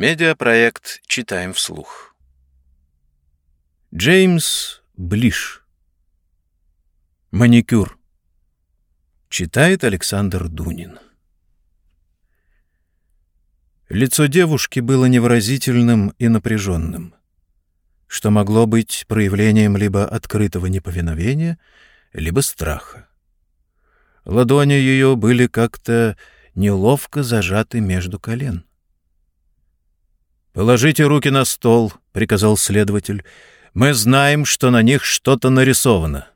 Медиапроект «Читаем вслух». Джеймс Блиш. Маникюр. Читает Александр Дунин. Лицо девушки было невыразительным и напряженным, что могло быть проявлением либо открытого неповиновения, либо страха. Ладони ее были как-то неловко зажаты между колен. «Положите руки на стол», — приказал следователь. «Мы знаем, что на них что-то нарисовано».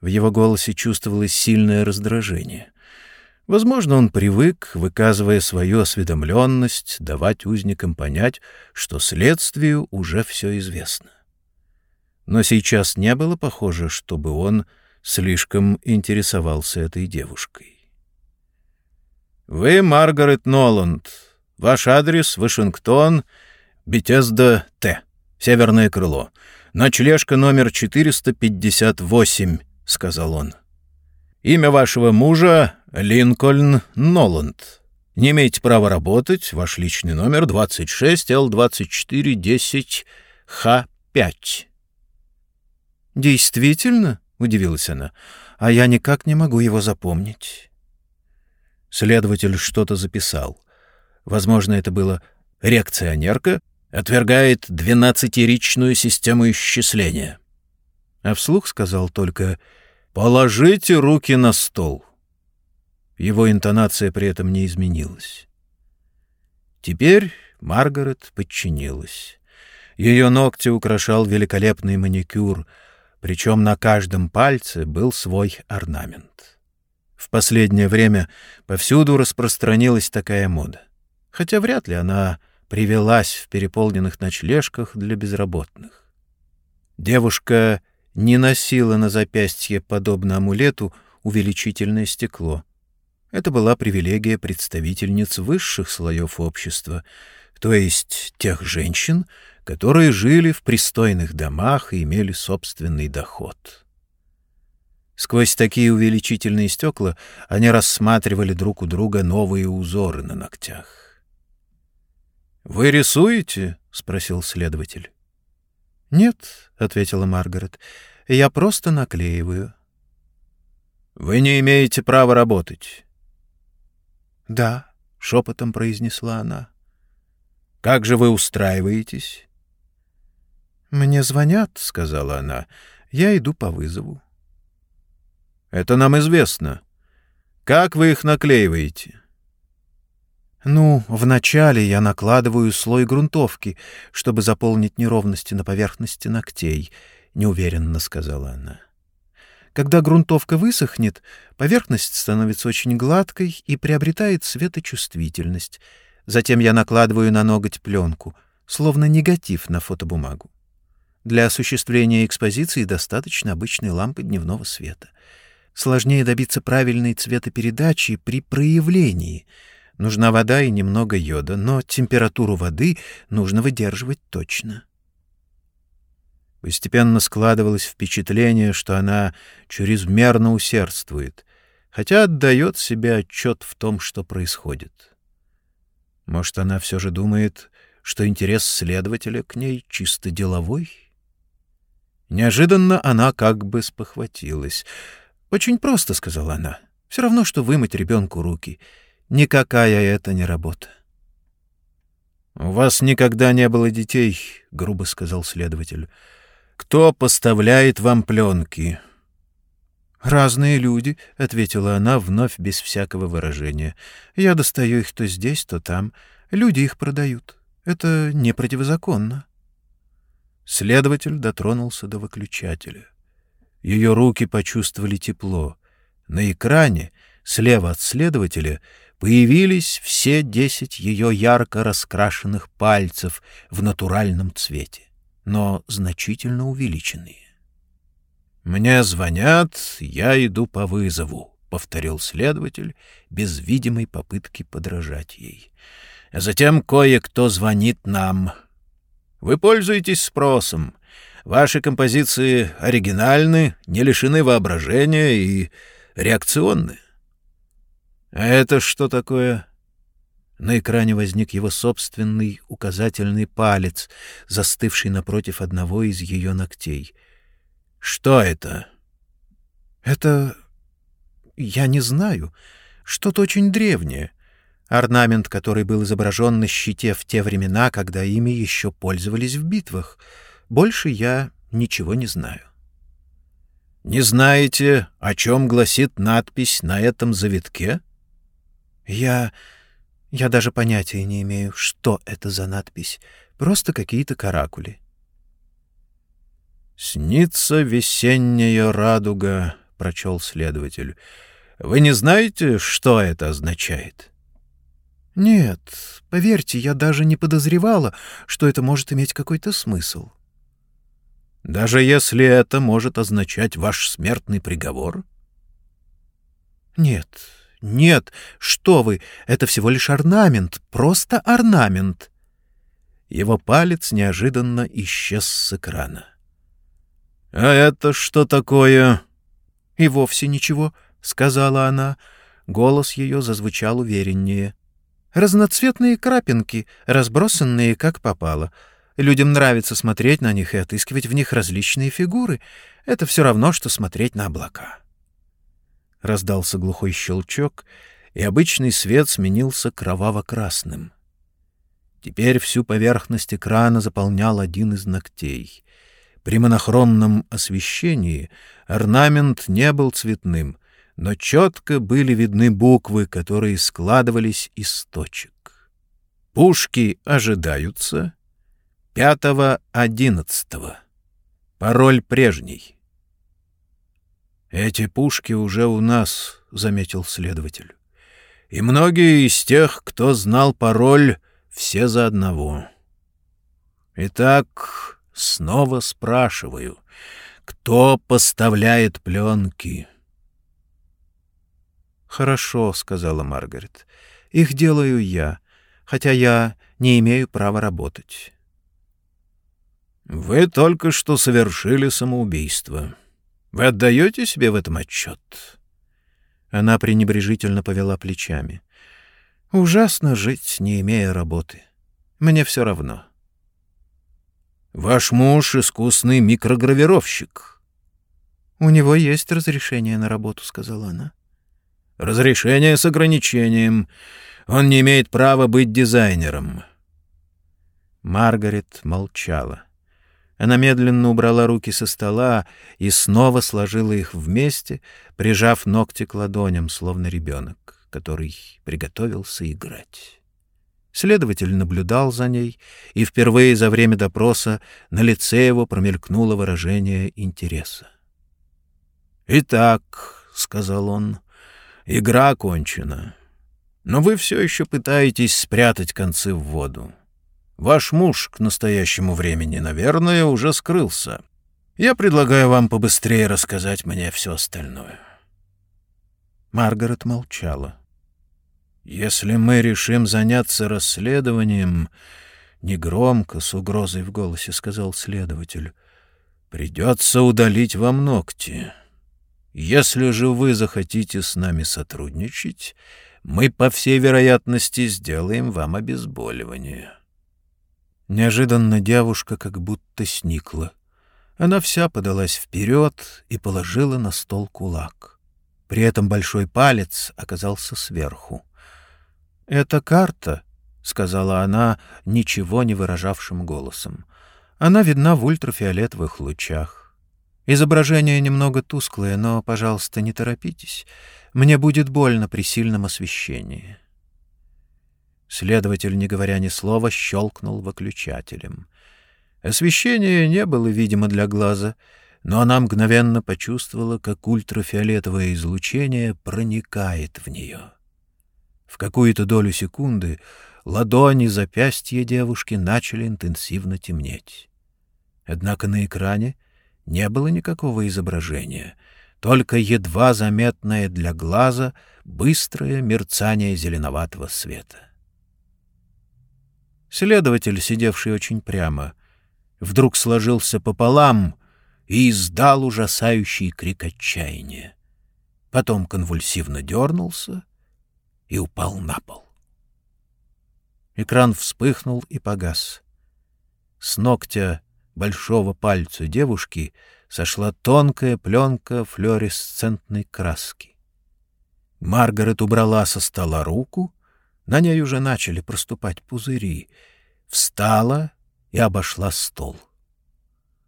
В его голосе чувствовалось сильное раздражение. Возможно, он привык, выказывая свою осведомленность, давать узникам понять, что следствию уже все известно. Но сейчас не было похоже, чтобы он слишком интересовался этой девушкой. «Вы Маргарет Ноланд. Ваш адрес — Вашингтон, Бетезда, Т. Северное крыло. Ночлежка номер 458», — сказал он. «Имя вашего мужа — Линкольн Ноланд. Не имеете права работать. Ваш личный номер 26Л2410Х5». «Действительно?» — удивилась она. «А я никак не могу его запомнить». Следователь что-то записал. Возможно, это было «реакционерка отвергает двенадцатиричную систему исчисления». А вслух сказал только «положите руки на стол». Его интонация при этом не изменилась. Теперь Маргарет подчинилась. Ее ногти украшал великолепный маникюр — причем на каждом пальце был свой орнамент. В последнее время повсюду распространилась такая мода, хотя вряд ли она привелась в переполненных ночлежках для безработных. Девушка не носила на запястье, подобно амулету, увеличительное стекло. Это была привилегия представительниц высших слоев общества, то есть тех женщин, которые жили в пристойных домах и имели собственный доход. Сквозь такие увеличительные стекла они рассматривали друг у друга новые узоры на ногтях. «Вы рисуете?» — спросил следователь. «Нет», — ответила Маргарет, — «я просто наклеиваю». «Вы не имеете права работать». «Да», — шепотом произнесла она. «Как же вы устраиваетесь?» «Мне звонят», — сказала она. «Я иду по вызову». «Это нам известно. Как вы их наклеиваете?» «Ну, вначале я накладываю слой грунтовки, чтобы заполнить неровности на поверхности ногтей», — неуверенно сказала она. «Когда грунтовка высохнет, поверхность становится очень гладкой и приобретает светочувствительность. Затем я накладываю на ноготь пленку, словно негатив на фотобумагу. Для осуществления экспозиции достаточно обычной лампы дневного света. Сложнее добиться правильной цветопередачи при проявлении. Нужна вода и немного йода, но температуру воды нужно выдерживать точно. Постепенно складывалось впечатление, что она чрезмерно усердствует, хотя отдает себе отчет в том, что происходит. Может, она все же думает, что интерес следователя к ней чисто деловой? — Неожиданно она как бы спохватилась. «Очень просто», — сказала она. «Все равно, что вымыть ребенку руки. Никакая это не работа». «У вас никогда не было детей», — грубо сказал следователь. «Кто поставляет вам пленки?» «Разные люди», — ответила она вновь без всякого выражения. «Я достаю их то здесь, то там. Люди их продают. Это не противозаконно». Следователь дотронулся до выключателя. Ее руки почувствовали тепло. На экране, слева от следователя, появились все десять ее ярко раскрашенных пальцев в натуральном цвете, но значительно увеличенные. «Мне звонят, я иду по вызову», — повторил следователь, без видимой попытки подражать ей. «Затем кое-кто звонит нам. Вы пользуетесь спросом. Ваши композиции оригинальны, не лишены воображения и реакционны. А это что такое? На экране возник его собственный указательный палец, застывший напротив одного из ее ногтей. «Что это?» «Это... я не знаю. Что-то очень древнее. Орнамент, который был изображен на щите в те времена, когда ими еще пользовались в битвах. Больше я ничего не знаю». «Не знаете, о чем гласит надпись на этом завитке?» «Я...» Я даже понятия не имею, что это за надпись. Просто какие-то каракули. «Снится весенняя радуга», — прочел следователь. «Вы не знаете, что это означает?» «Нет, поверьте, я даже не подозревала, что это может иметь какой-то смысл». «Даже если это может означать ваш смертный приговор?» «Нет, «Нет, что вы, это всего лишь орнамент, просто орнамент». Его палец неожиданно исчез с экрана. «А это что такое?» «И вовсе ничего», — сказала она. Голос ее зазвучал увереннее. «Разноцветные крапинки, разбросанные как попало. Людям нравится смотреть на них и отыскивать в них различные фигуры. Это все равно, что смотреть на облака». Раздался глухой щелчок, и обычный свет сменился кроваво-красным. Теперь всю поверхность экрана заполнял один из ногтей. При монохромном освещении орнамент не был цветным, но четко были видны буквы, которые складывались из точек. Пушки ожидаются. Пятого одиннадцатого. Пароль прежний. «Эти пушки уже у нас», — заметил следователь. «И многие из тех, кто знал пароль, все за одного. Итак, снова спрашиваю, кто поставляет пленки?» «Хорошо», — сказала Маргарет. «Их делаю я, хотя я не имею права работать». «Вы только что совершили самоубийство». Вы отдаете себе в этом отчет?» Она пренебрежительно повела плечами. «Ужасно жить, не имея работы. Мне все равно». «Ваш муж — искусный микрогравировщик». «У него есть разрешение на работу», — сказала она. «Разрешение с ограничением. Он не имеет права быть дизайнером». Маргарет молчала. Она медленно убрала руки со стола и снова сложила их вместе, прижав ногти к ладоням, словно ребенок, который приготовился играть. Следователь наблюдал за ней, и впервые за время допроса на лице его промелькнуло выражение интереса. «Итак», — сказал он, — «игра окончена. Но вы все еще пытаетесь спрятать концы в воду. Ваш муж к настоящему времени, наверное, уже скрылся. Я предлагаю вам побыстрее рассказать мне все остальное». Маргарет молчала. «Если мы решим заняться расследованием...» Негромко, с угрозой в голосе сказал следователь. «Придется удалить вам ногти. Если же вы захотите с нами сотрудничать, мы, по всей вероятности, сделаем вам обезболивание». Неожиданно девушка как будто сникла. Она вся подалась вперед и положила на стол кулак. При этом большой палец оказался сверху. «Это карта», — сказала она ничего не выражавшим голосом. «Она видна в ультрафиолетовых лучах. Изображение немного тусклое, но, пожалуйста, не торопитесь. Мне будет больно при сильном освещении». Следователь, не говоря ни слова, щелкнул выключателем. Освещение не было видимо для глаза, но она мгновенно почувствовала, как ультрафиолетовое излучение проникает в нее. В какую-то долю секунды ладони запястья девушки начали интенсивно темнеть. Однако на экране не было никакого изображения, только едва заметное для глаза быстрое мерцание зеленоватого света. Следователь, сидевший очень прямо, вдруг сложился пополам и издал ужасающий крик отчаяния. Потом конвульсивно дернулся и упал на пол. Экран вспыхнул и погас. С ногтя большого пальца девушки сошла тонкая пленка флуоресцентной краски. Маргарет убрала со стола руку, на ней уже начали проступать пузыри, встала и обошла стол.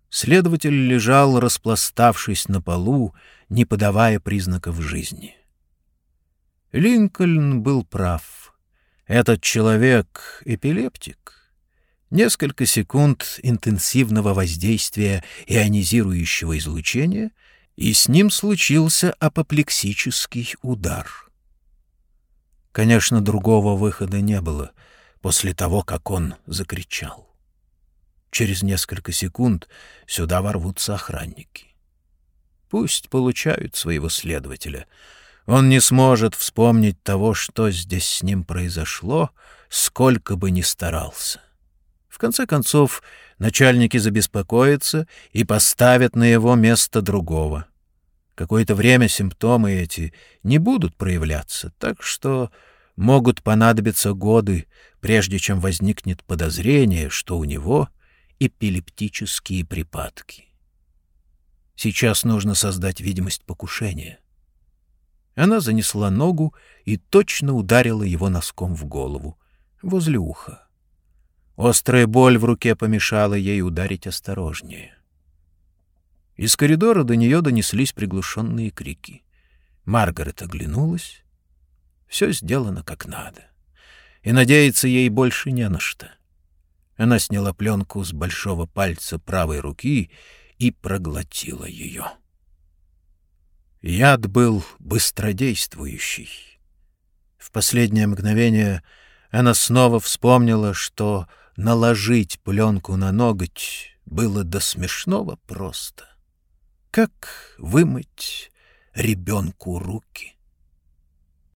Следователь лежал, распластавшись на полу, не подавая признаков жизни. Линкольн был прав. Этот человек — эпилептик. Несколько секунд интенсивного воздействия ионизирующего излучения, и с ним случился апоплексический удар. Конечно, другого выхода не было после того, как он закричал. Через несколько секунд сюда ворвутся охранники. Пусть получают своего следователя. Он не сможет вспомнить того, что здесь с ним произошло, сколько бы ни старался. В конце концов, начальники забеспокоятся и поставят на его место другого. Какое-то время симптомы эти не будут проявляться, так что могут понадобиться годы, прежде чем возникнет подозрение, что у него эпилептические припадки. Сейчас нужно создать видимость покушения. Она занесла ногу и точно ударила его носком в голову, возле уха. Острая боль в руке помешала ей ударить осторожнее. Из коридора до нее донеслись приглушенные крики. Маргарет оглянулась. Все сделано как надо. И надеяться ей больше не на что. Она сняла пленку с большого пальца правой руки и проглотила ее. Яд был быстродействующий. В последнее мгновение она снова вспомнила, что наложить пленку на ноготь было до смешного просто. Как вымыть ребенку руки?